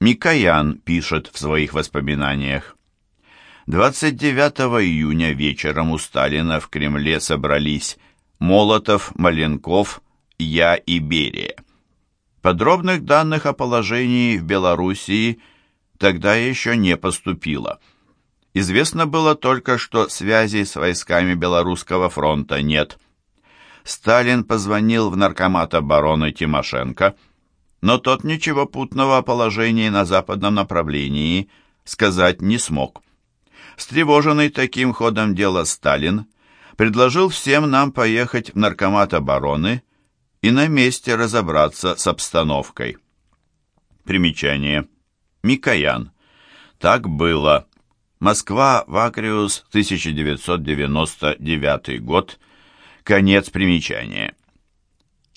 Микоян пишет в своих воспоминаниях. 29 июня вечером у Сталина в Кремле собрались Молотов, Маленков, я и Берия. Подробных данных о положении в Белоруссии тогда еще не поступило. Известно было только, что связи с войсками Белорусского фронта нет. Сталин позвонил в наркомат обороны Тимошенко, но тот ничего путного о положении на западном направлении сказать не смог. Встревоженный таким ходом дела Сталин предложил всем нам поехать в наркомат обороны и на месте разобраться с обстановкой. Примечание. Микоян. Так было. Москва, Вакриус, 1999 год. Конец примечания.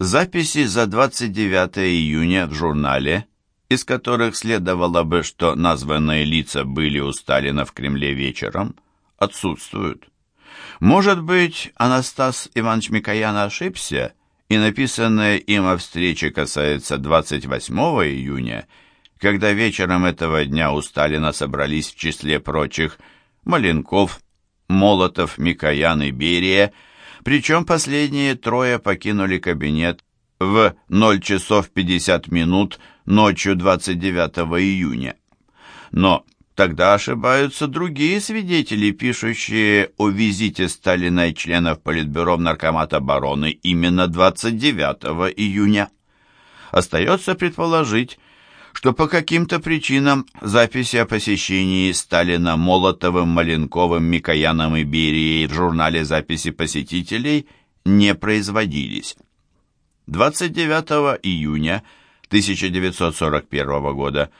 Записи за 29 июня в журнале, из которых следовало бы, что названные лица были у Сталина в Кремле вечером, отсутствуют. Может быть, Анастас Иванович Микоян ошибся, и написанное им о встрече касается 28 июня, когда вечером этого дня у Сталина собрались в числе прочих Маленков, Молотов, Микоян и Берия, причем последние трое покинули кабинет в 0 часов 50 минут ночью 29 июня. Но тогда ошибаются другие свидетели, пишущие о визите Сталина и членов Политбюро в Наркомат обороны именно 29 июня. Остается предположить, что по каким-то причинам записи о посещении Сталина Молотовым, Маленковым, Микояном и Берией в журнале записи посетителей не производились. 29 июня 1941 года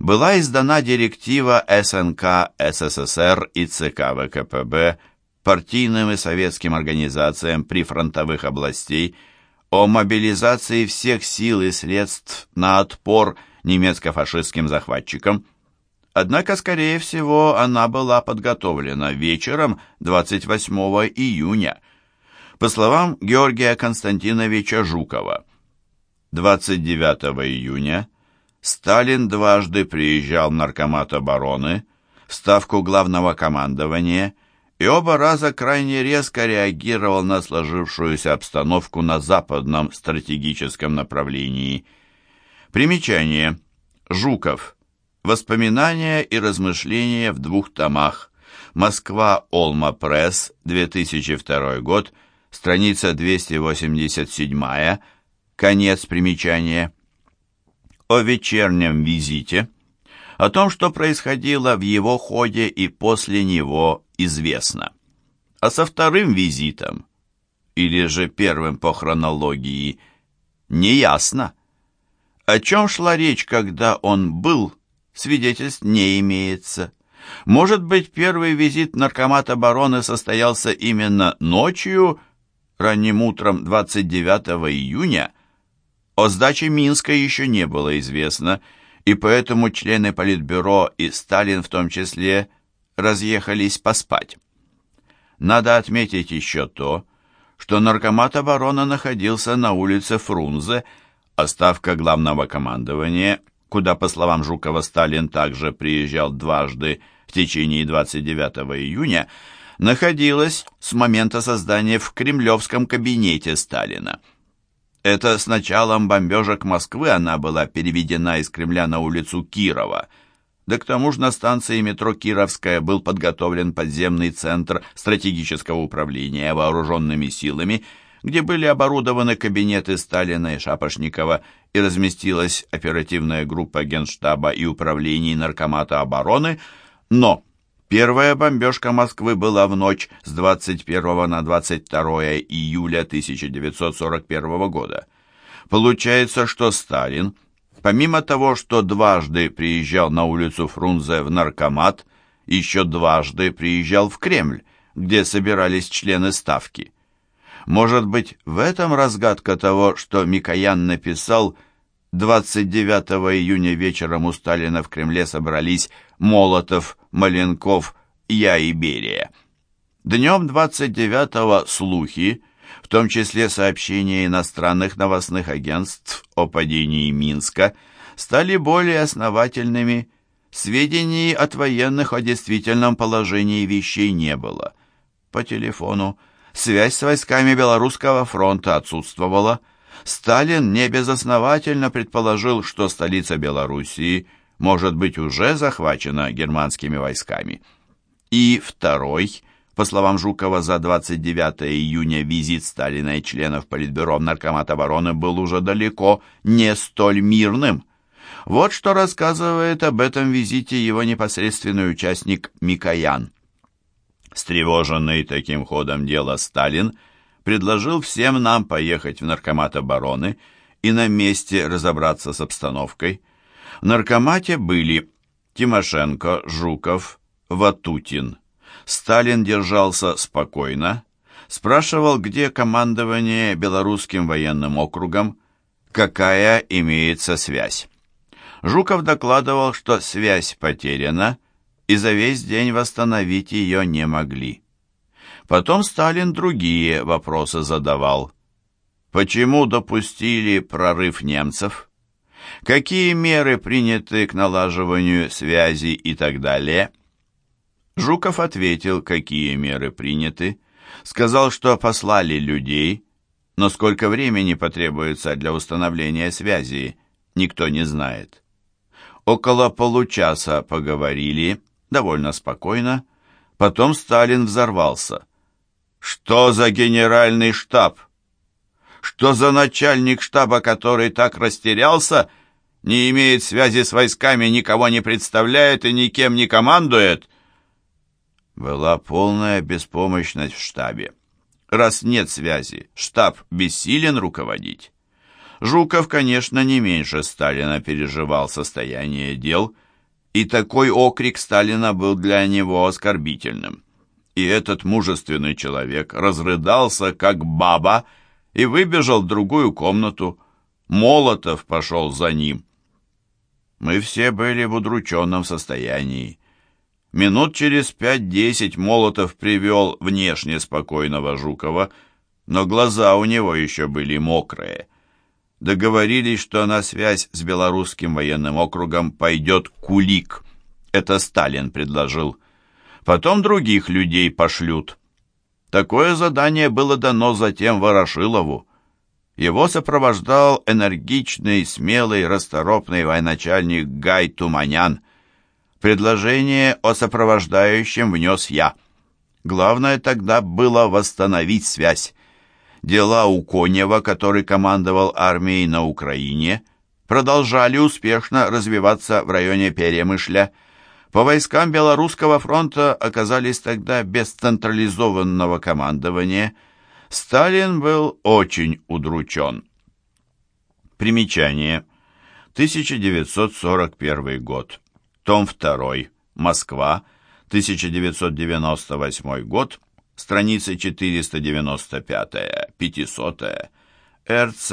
была издана директива СНК СССР и ЦК ВКПБ партийным и советским организациям прифронтовых областей о мобилизации всех сил и средств на отпор немецко-фашистским захватчикам. Однако, скорее всего, она была подготовлена вечером 28 июня. По словам Георгия Константиновича Жукова, 29 июня Сталин дважды приезжал в Наркомат обороны, в Ставку главного командования, и оба раза крайне резко реагировал на сложившуюся обстановку на западном стратегическом направлении – Примечание. Жуков. Воспоминания и размышления в двух томах. Москва, Олма Пресс, 2002 год, страница 287, конец примечания. О вечернем визите. О том, что происходило в его ходе и после него, известно. А со вторым визитом, или же первым по хронологии, неясно. О чем шла речь, когда он был, свидетельств не имеется. Может быть, первый визит наркомат обороны состоялся именно ночью, ранним утром 29 июня. О сдаче Минска еще не было известно, и поэтому члены Политбюро и Сталин в том числе разъехались поспать. Надо отметить еще то, что наркомат обороны находился на улице Фрунзе, Оставка главного командования, куда, по словам Жукова, Сталин также приезжал дважды в течение 29 июня, находилась с момента создания в кремлевском кабинете Сталина. Это с началом бомбежек Москвы она была переведена из Кремля на улицу Кирова. Да к тому же на станции метро Кировская был подготовлен подземный центр стратегического управления вооруженными силами – где были оборудованы кабинеты Сталина и Шапошникова и разместилась оперативная группа Генштаба и управлений Наркомата обороны, но первая бомбежка Москвы была в ночь с 21 на 22 июля 1941 года. Получается, что Сталин, помимо того, что дважды приезжал на улицу Фрунзе в Наркомат, еще дважды приезжал в Кремль, где собирались члены Ставки. Может быть, в этом разгадка того, что Микоян написал 29 июня вечером у Сталина в Кремле собрались Молотов, Маленков, я и Берия. Днем 29-го слухи, в том числе сообщения иностранных новостных агентств о падении Минска, стали более основательными. Сведений от военных о действительном положении вещей не было. По телефону связь с войсками Белорусского фронта отсутствовала. Сталин небезосновательно предположил, что столица Белоруссии может быть уже захвачена германскими войсками. И второй – по словам Жукова, за 29 июня визит Сталина и членов Политбюро в Наркомат обороны был уже далеко не столь мирным. Вот что рассказывает об этом визите его непосредственный участник Микоян. Встревоженный таким ходом дела Сталин предложил всем нам поехать в Наркомат обороны и на месте разобраться с обстановкой. В Наркомате были Тимошенко, Жуков, Ватутин, Сталин держался спокойно, спрашивал, где командование Белорусским военным округом, какая имеется связь. Жуков докладывал, что связь потеряна, и за весь день восстановить ее не могли. Потом Сталин другие вопросы задавал. Почему допустили прорыв немцев? Какие меры приняты к налаживанию связи и так далее – Жуков ответил, какие меры приняты, сказал, что послали людей, но сколько времени потребуется для установления связи, никто не знает. Около получаса поговорили, довольно спокойно, потом Сталин взорвался. «Что за генеральный штаб? Что за начальник штаба, который так растерялся, не имеет связи с войсками, никого не представляет и никем не командует?» Была полная беспомощность в штабе. Раз нет связи, штаб бессилен руководить. Жуков, конечно, не меньше Сталина переживал состояние дел, и такой окрик Сталина был для него оскорбительным. И этот мужественный человек разрыдался, как баба, и выбежал в другую комнату. Молотов пошел за ним. Мы все были в удрученном состоянии. Минут через пять-десять Молотов привел внешне спокойного Жукова, но глаза у него еще были мокрые. Договорились, что на связь с Белорусским военным округом пойдет Кулик. Это Сталин предложил. Потом других людей пошлют. Такое задание было дано затем Ворошилову. Его сопровождал энергичный, смелый, расторопный военачальник Гай Туманян – Предложение о сопровождающем внес я. Главное тогда было восстановить связь. Дела у Конева, который командовал армией на Украине, продолжали успешно развиваться в районе Перемышля. По войскам Белорусского фронта оказались тогда без централизованного командования. Сталин был очень удручен. Примечание. 1941 год том 2, Москва, 1998 год, страницы 495-500, РЦХИДНИ,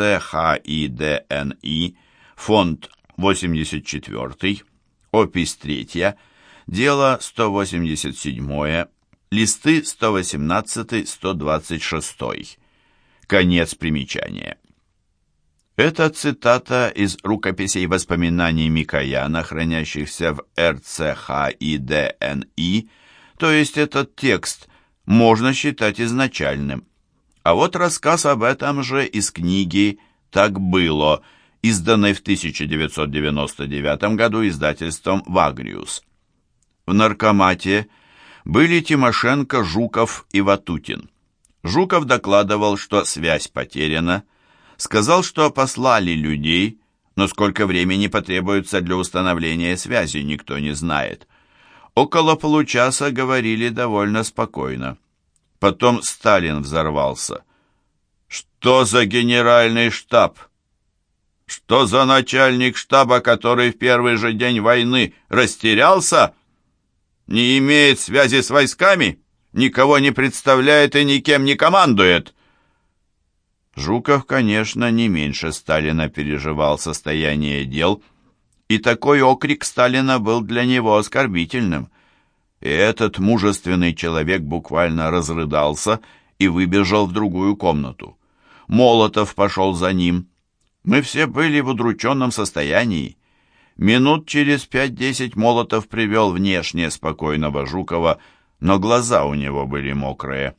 фонд 84, опись 3, дело 187, листы 118-126. Конец примечания. Это цитата из рукописей воспоминаний Микояна, хранящихся в РЦХ и ДНИ, то есть этот текст можно считать изначальным. А вот рассказ об этом же из книги «Так было», изданной в 1999 году издательством «Вагриус». В наркомате были Тимошенко, Жуков и Ватутин. Жуков докладывал, что связь потеряна, Сказал, что послали людей, но сколько времени потребуется для установления связи, никто не знает. Около получаса говорили довольно спокойно. Потом Сталин взорвался. «Что за генеральный штаб? Что за начальник штаба, который в первый же день войны растерялся? Не имеет связи с войсками? Никого не представляет и никем не командует?» Жуков, конечно, не меньше Сталина переживал состояние дел, и такой окрик Сталина был для него оскорбительным. И этот мужественный человек буквально разрыдался и выбежал в другую комнату. Молотов пошел за ним. Мы все были в удрученном состоянии. Минут через пять-десять Молотов привел внешне спокойного Жукова, но глаза у него были мокрые.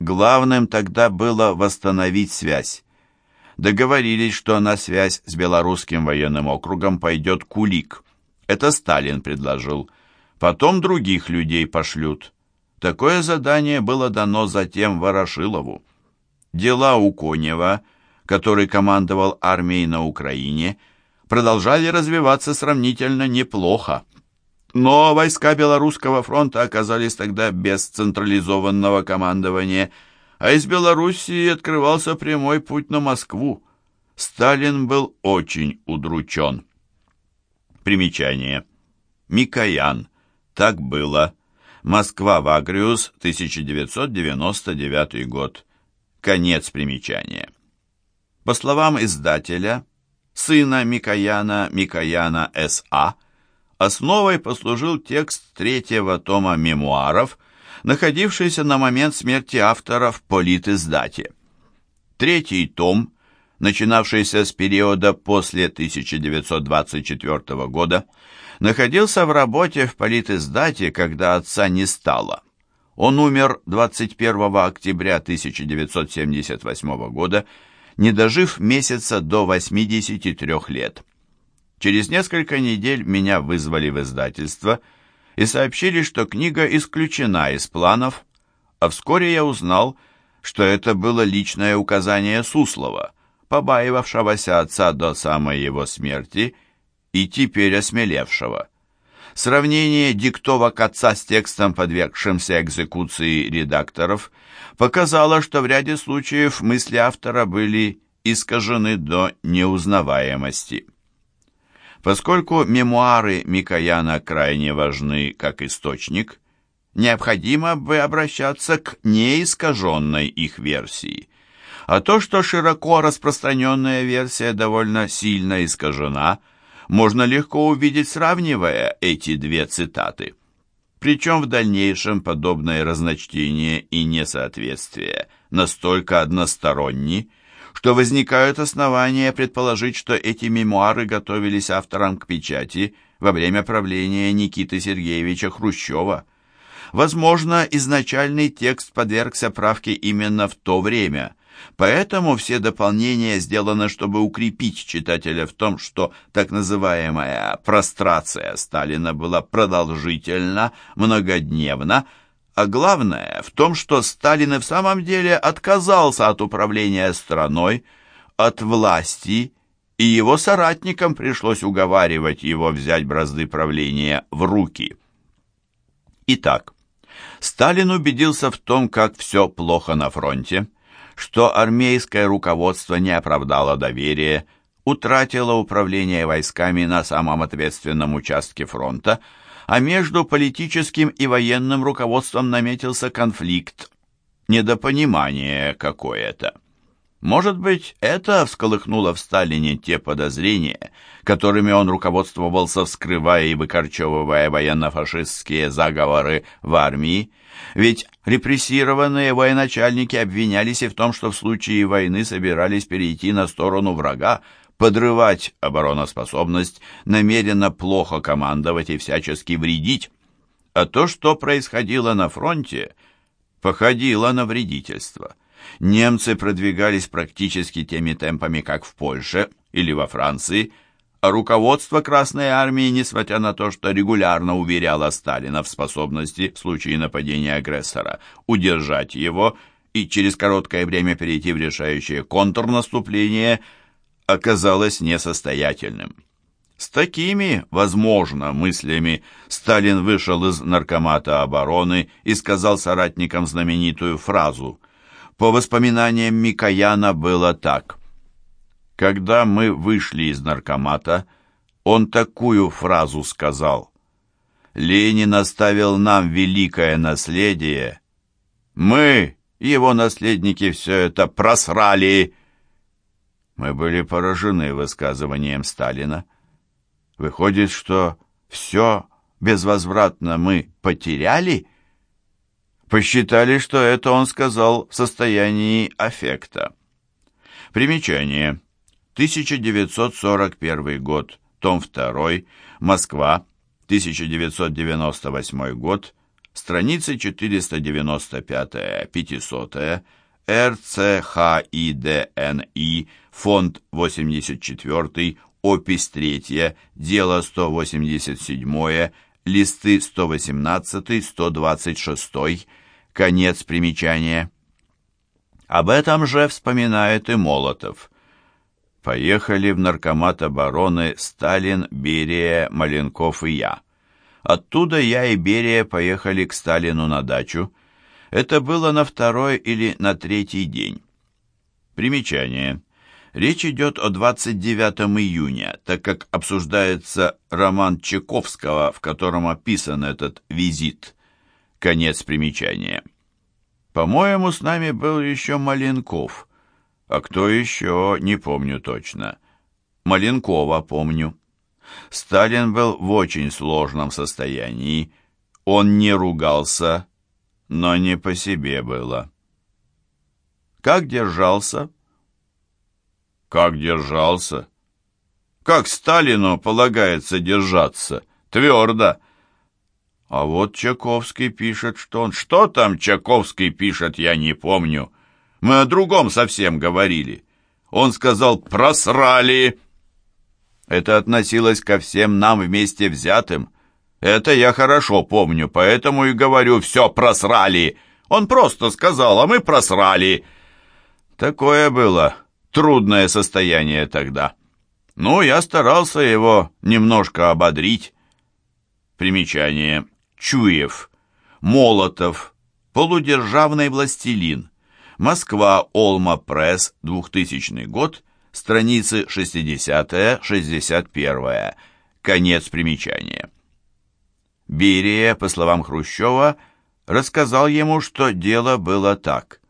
Главным тогда было восстановить связь. Договорились, что на связь с Белорусским военным округом пойдет Кулик. Это Сталин предложил. Потом других людей пошлют. Такое задание было дано затем Ворошилову. Дела у Конева, который командовал армией на Украине, продолжали развиваться сравнительно неплохо. Но войска Белорусского фронта оказались тогда без централизованного командования, а из Белоруссии открывался прямой путь на Москву. Сталин был очень удручен. Примечание. Микоян. Так было. Москва, Вагриус, 1999 год. Конец примечания. По словам издателя, сына Микояна Микояна С.А., Основой послужил текст третьего тома мемуаров, находившийся на момент смерти автора в политиздате. Третий том, начинавшийся с периода после 1924 года, находился в работе в политиздате, когда отца не стало. Он умер 21 октября 1978 года, не дожив месяца до 83 лет. Через несколько недель меня вызвали в издательство и сообщили, что книга исключена из планов, а вскоре я узнал, что это было личное указание Суслова, побаивавшегося отца до самой его смерти и теперь осмелевшего. Сравнение диктовок отца с текстом, подвергшимся экзекуции редакторов, показало, что в ряде случаев мысли автора были искажены до неузнаваемости. Поскольку мемуары Микояна крайне важны как источник, необходимо бы обращаться к неискаженной их версии. А то, что широко распространенная версия довольно сильно искажена, можно легко увидеть, сравнивая эти две цитаты. Причем в дальнейшем подобное разночтение и несоответствие настолько односторонни, что возникают основания предположить, что эти мемуары готовились автором к печати во время правления Никиты Сергеевича Хрущева. Возможно, изначальный текст подвергся правке именно в то время, поэтому все дополнения сделаны, чтобы укрепить читателя в том, что так называемая прострация Сталина была продолжительна, многодневна, а главное в том, что Сталин и в самом деле отказался от управления страной, от власти, и его соратникам пришлось уговаривать его взять бразды правления в руки. Итак, Сталин убедился в том, как все плохо на фронте, что армейское руководство не оправдало доверия, утратило управление войсками на самом ответственном участке фронта – а между политическим и военным руководством наметился конфликт, недопонимание какое-то. Может быть, это всколыхнуло в Сталине те подозрения, которыми он руководствовался, вскрывая и выкорчевывая военно-фашистские заговоры в армии, ведь репрессированные военачальники обвинялись и в том, что в случае войны собирались перейти на сторону врага, подрывать обороноспособность, намеренно плохо командовать и всячески вредить. А то, что происходило на фронте, походило на вредительство. Немцы продвигались практически теми темпами, как в Польше или во Франции, а руководство Красной Армии, несмотря на то, что регулярно уверяло Сталина в способности в случае нападения агрессора удержать его и через короткое время перейти в решающее контрнаступление – оказалось несостоятельным. С такими, возможно, мыслями Сталин вышел из наркомата обороны и сказал соратникам знаменитую фразу. По воспоминаниям Микояна было так. «Когда мы вышли из наркомата, он такую фразу сказал. Ленин оставил нам великое наследие. Мы, его наследники, все это просрали» Мы были поражены высказыванием Сталина. Выходит, что все безвозвратно мы потеряли? Посчитали, что это он сказал в состоянии аффекта. Примечание. 1941 год. том 2, Москва, 1998 год, страницы 495-500, РЦХИДНИ, фонд 84, опись 3, дело 187, листы 118-126, конец примечания. Об этом же вспоминает и Молотов. Поехали в наркомат обороны Сталин, Берия, Маленков и я. Оттуда я и Берия поехали к Сталину на дачу. Это было на второй или на третий день. Примечание. Речь идет о 29 июня, так как обсуждается роман Чайковского, в котором описан этот визит. Конец примечания. По-моему, с нами был еще Маленков. А кто еще, не помню точно. Маленкова помню. Сталин был в очень сложном состоянии. Он не ругался, но не по себе было. Как держался? Как держался? Как Сталину полагается держаться? Твердо. А вот Чаковский пишет, что он... Что там Чаковский пишет, я не помню. Мы о другом совсем говорили. Он сказал «просрали». Это относилось ко всем нам вместе взятым. Это я хорошо помню, поэтому и говорю «все просрали». Он просто сказал, а мы просрали. Такое было трудное состояние тогда. Ну, я старался его немножко ободрить. Примечание. Чуев, Молотов, полудержавный властелин, Москва, Олма Пресс, 2000 год, страницы 60-61, конец примечания. Берия, по словам Хрущева, рассказал ему, что дело было так.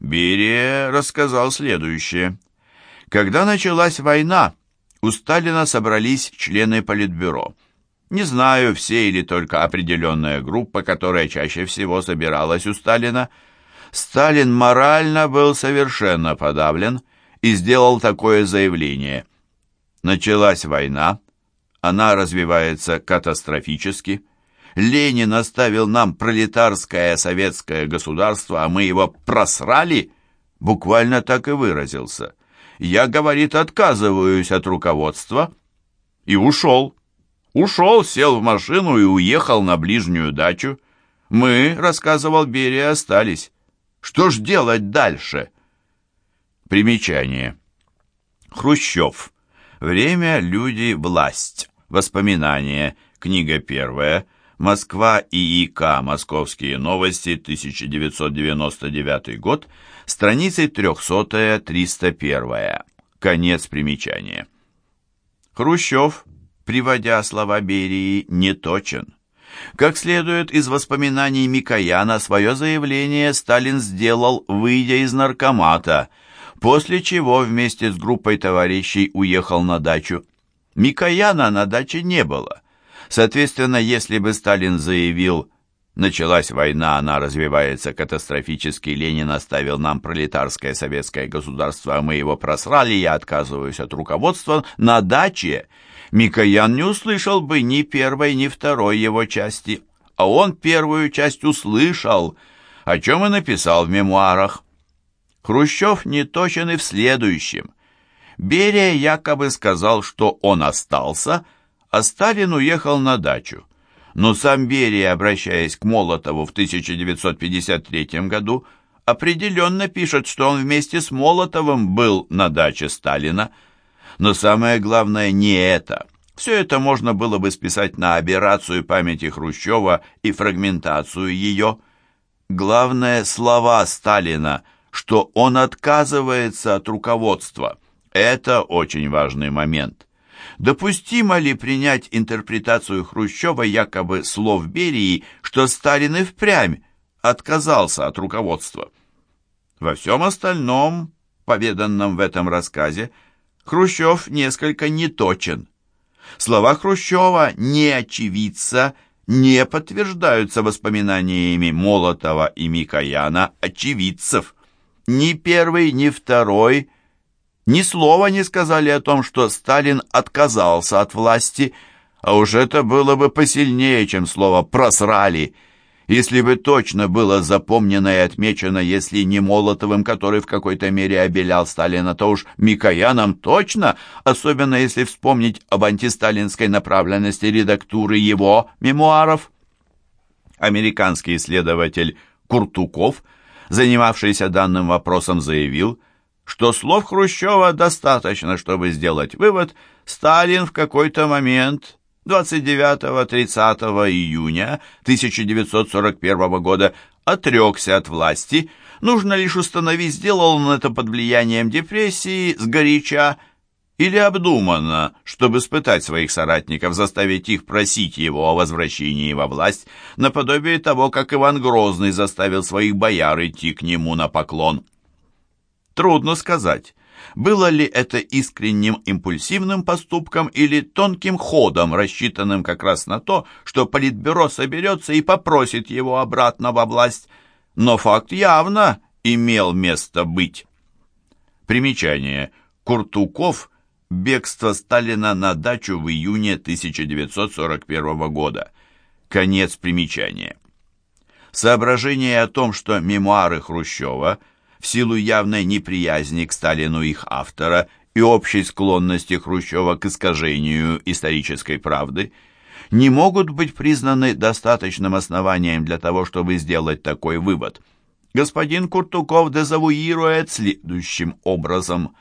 Берия рассказал следующее. Когда началась война, у Сталина собрались члены Политбюро – не знаю, все или только определенная группа, которая чаще всего собиралась у Сталина. Сталин морально был совершенно подавлен и сделал такое заявление. Началась война, она развивается катастрофически. Ленин оставил нам пролетарское советское государство, а мы его просрали, буквально так и выразился. Я, говорит, отказываюсь от руководства и ушел. Ушел, сел в машину и уехал на ближнюю дачу. Мы, рассказывал Берия, остались. Что ж делать дальше? Примечание. Хрущев. Время, люди, власть. Воспоминания. Книга первая. Москва ИИК. Московские новости. 1999 год. Страницы 300-301. Конец примечания. Хрущев приводя слова Берии, не точен. Как следует из воспоминаний Микояна, свое заявление Сталин сделал, выйдя из наркомата, после чего вместе с группой товарищей уехал на дачу. Микояна на даче не было. Соответственно, если бы Сталин заявил «Началась война, она развивается катастрофически, Ленин оставил нам пролетарское советское государство, а мы его просрали, я отказываюсь от руководства», на даче – Микоян не услышал бы ни первой, ни второй его части, а он первую часть услышал, о чем и написал в мемуарах. Хрущев не точен и в следующем. Берия якобы сказал, что он остался, а Сталин уехал на дачу. Но сам Берия, обращаясь к Молотову в 1953 году, определенно пишет, что он вместе с Молотовым был на даче Сталина – но самое главное не это. Все это можно было бы списать на аберрацию памяти Хрущева и фрагментацию ее. Главное слова Сталина, что он отказывается от руководства. Это очень важный момент. Допустимо ли принять интерпретацию Хрущева якобы слов Берии, что Сталин и впрямь отказался от руководства? Во всем остальном, поведанном в этом рассказе, Хрущев несколько неточен. Слова Хрущева «не очевидца» не подтверждаются воспоминаниями Молотова и Микояна очевидцев. Ни первый, ни второй Ни слова не сказали о том, что Сталин отказался от власти, а уж это было бы посильнее, чем слово «просрали», если бы точно было запомнено и отмечено, если не Молотовым, который в какой-то мере обелял Сталина, то уж Микояном точно, особенно если вспомнить об антисталинской направленности редактуры его мемуаров. Американский исследователь Куртуков, занимавшийся данным вопросом, заявил, что слов Хрущева достаточно, чтобы сделать вывод, Сталин в какой-то момент 29-30 июня 1941 года отрекся от власти. Нужно лишь установить, сделал он это под влиянием депрессии, сгоряча или обдуманно, чтобы испытать своих соратников, заставить их просить его о возвращении во власть, наподобие того, как Иван Грозный заставил своих бояр идти к нему на поклон. Трудно сказать, было ли это искренним импульсивным поступком или тонким ходом, рассчитанным как раз на то, что Политбюро соберется и попросит его обратно во власть, но факт явно имел место быть. Примечание. Куртуков «Бегство Сталина на дачу в июне 1941 года». Конец примечания. Соображение о том, что мемуары Хрущева – силу явной неприязни к Сталину их автора и общей склонности Хрущева к искажению исторической правды, не могут быть признаны достаточным основанием для того, чтобы сделать такой вывод. Господин Куртуков дезавуирует следующим образом.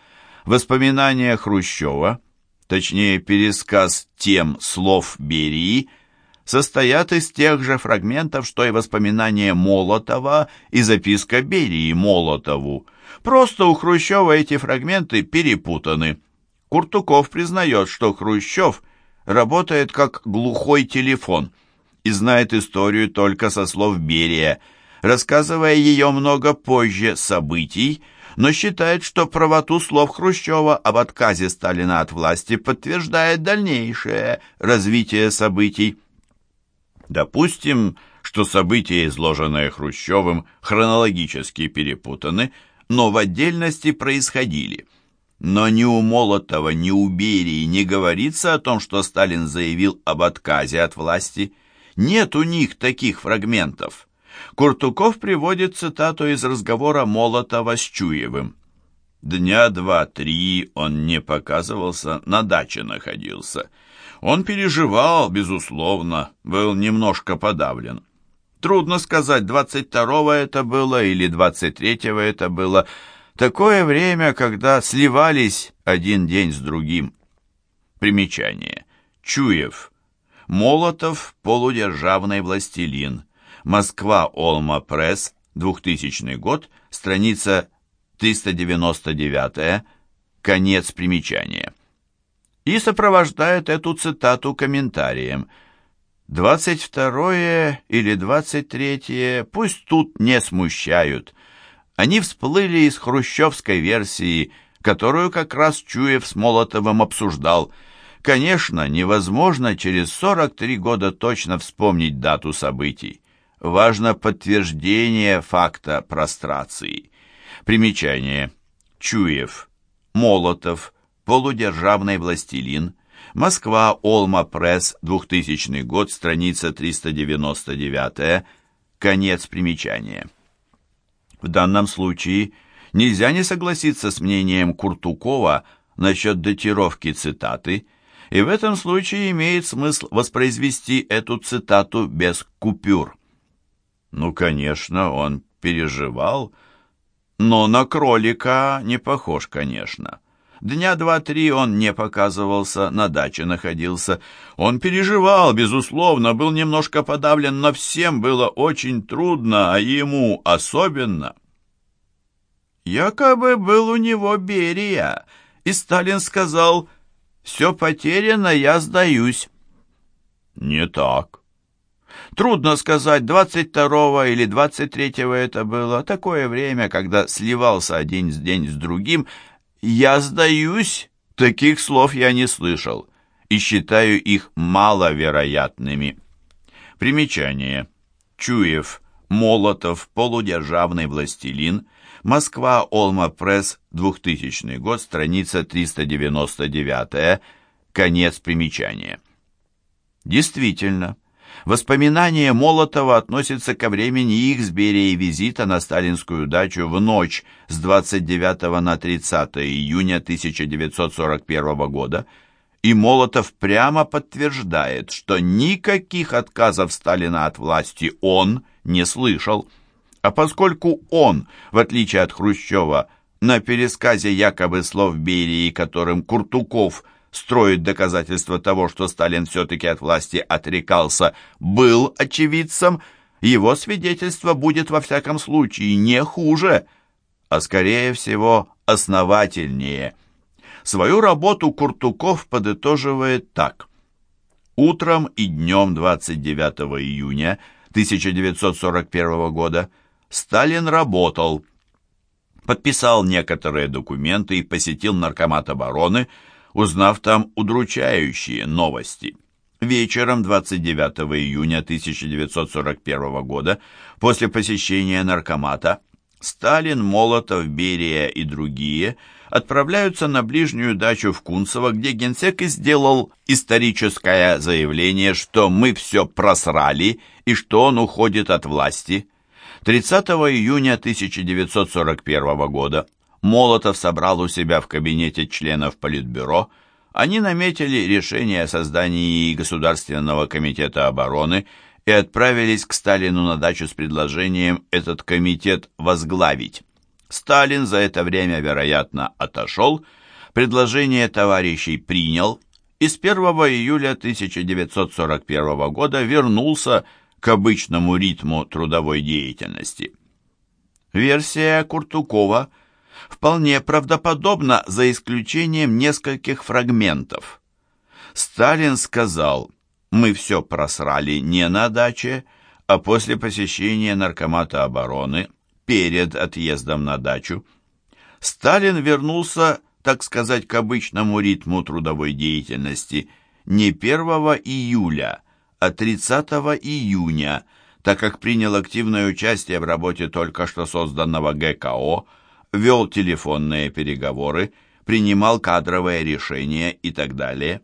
Воспоминания Хрущева, точнее пересказ тем слов Берии – состоят из тех же фрагментов, что и воспоминания Молотова и записка Берии Молотову. Просто у Хрущева эти фрагменты перепутаны. Куртуков признает, что Хрущев работает как глухой телефон и знает историю только со слов Берия, рассказывая ее много позже событий, но считает, что правоту слов Хрущева об отказе Сталина от власти подтверждает дальнейшее развитие событий. Допустим, что события, изложенные Хрущевым, хронологически перепутаны, но в отдельности происходили. Но ни у Молотова, ни у Берии не говорится о том, что Сталин заявил об отказе от власти. Нет у них таких фрагментов. Куртуков приводит цитату из разговора Молотова с Чуевым. Дня два-три он не показывался, на даче находился. Он переживал, безусловно, был немножко подавлен. Трудно сказать, 22-го это было или 23-го это было. Такое время, когда сливались один день с другим. Примечание. Чуев. Молотов. Полудержавный властелин. Москва. Олма Пресс. 2000 год. Страница 399. Конец примечания и сопровождает эту цитату комментарием. «Двадцать второе или двадцать третье пусть тут не смущают. Они всплыли из хрущевской версии, которую как раз Чуев с Молотовым обсуждал. Конечно, невозможно через 43 года точно вспомнить дату событий. Важно подтверждение факта прострации. Примечание. Чуев. Молотов полудержавный властелин, Москва, Олма Пресс, 2000 год, страница 399, конец примечания. В данном случае нельзя не согласиться с мнением Куртукова насчет датировки цитаты, и в этом случае имеет смысл воспроизвести эту цитату без купюр. Ну, конечно, он переживал, но на кролика не похож, конечно. Дня два-три он не показывался, на даче находился. Он переживал, безусловно, был немножко подавлен, но всем было очень трудно, а ему особенно. Якобы был у него Берия, и Сталин сказал «Все потеряно, я сдаюсь». Не так. Трудно сказать, 22-го или 23-го это было. Такое время, когда сливался один день с другим, «Я сдаюсь», таких слов я не слышал и считаю их маловероятными. Примечание. Чуев, Молотов, полудержавный властелин, Москва, Олма Пресс, 2000 год, страница 399, конец примечания. Действительно, воспоминания Молотова относятся ко времени их с Берией визита на сталинскую дачу в ночь с 29 на 30 июня 1941 года, и Молотов прямо подтверждает, что никаких отказов Сталина от власти он не слышал. А поскольку он, в отличие от Хрущева, на пересказе якобы слов Берии, которым Куртуков строит доказательство того, что Сталин все-таки от власти отрекался, был очевидцем, его свидетельство будет во всяком случае не хуже, а скорее всего основательнее. Свою работу Куртуков подытоживает так. Утром и днем 29 июня 1941 года – Сталин работал, подписал некоторые документы и посетил Наркомат обороны, узнав там удручающие новости. Вечером 29 июня 1941 года, после посещения Наркомата, Сталин, Молотов, Берия и другие отправляются на ближнюю дачу в Кунцево, где генсек и сделал историческое заявление, что мы все просрали и что он уходит от власти. 30 июня 1941 года Молотов собрал у себя в кабинете членов Политбюро. Они наметили решение о создании Государственного комитета обороны и отправились к Сталину на дачу с предложением этот комитет возглавить. Сталин за это время, вероятно, отошел, предложение товарищей принял и с 1 июля 1941 года вернулся к обычному ритму трудовой деятельности. Версия Куртукова вполне правдоподобна за исключением нескольких фрагментов. Сталин сказал «Мы все просрали не на даче, а после посещения Наркомата обороны, перед отъездом на дачу. Сталин вернулся, так сказать, к обычному ритму трудовой деятельности не 1 июля, а 30 июня, так как принял активное участие в работе только что созданного ГКО, вел телефонные переговоры, принимал кадровые решения и так далее –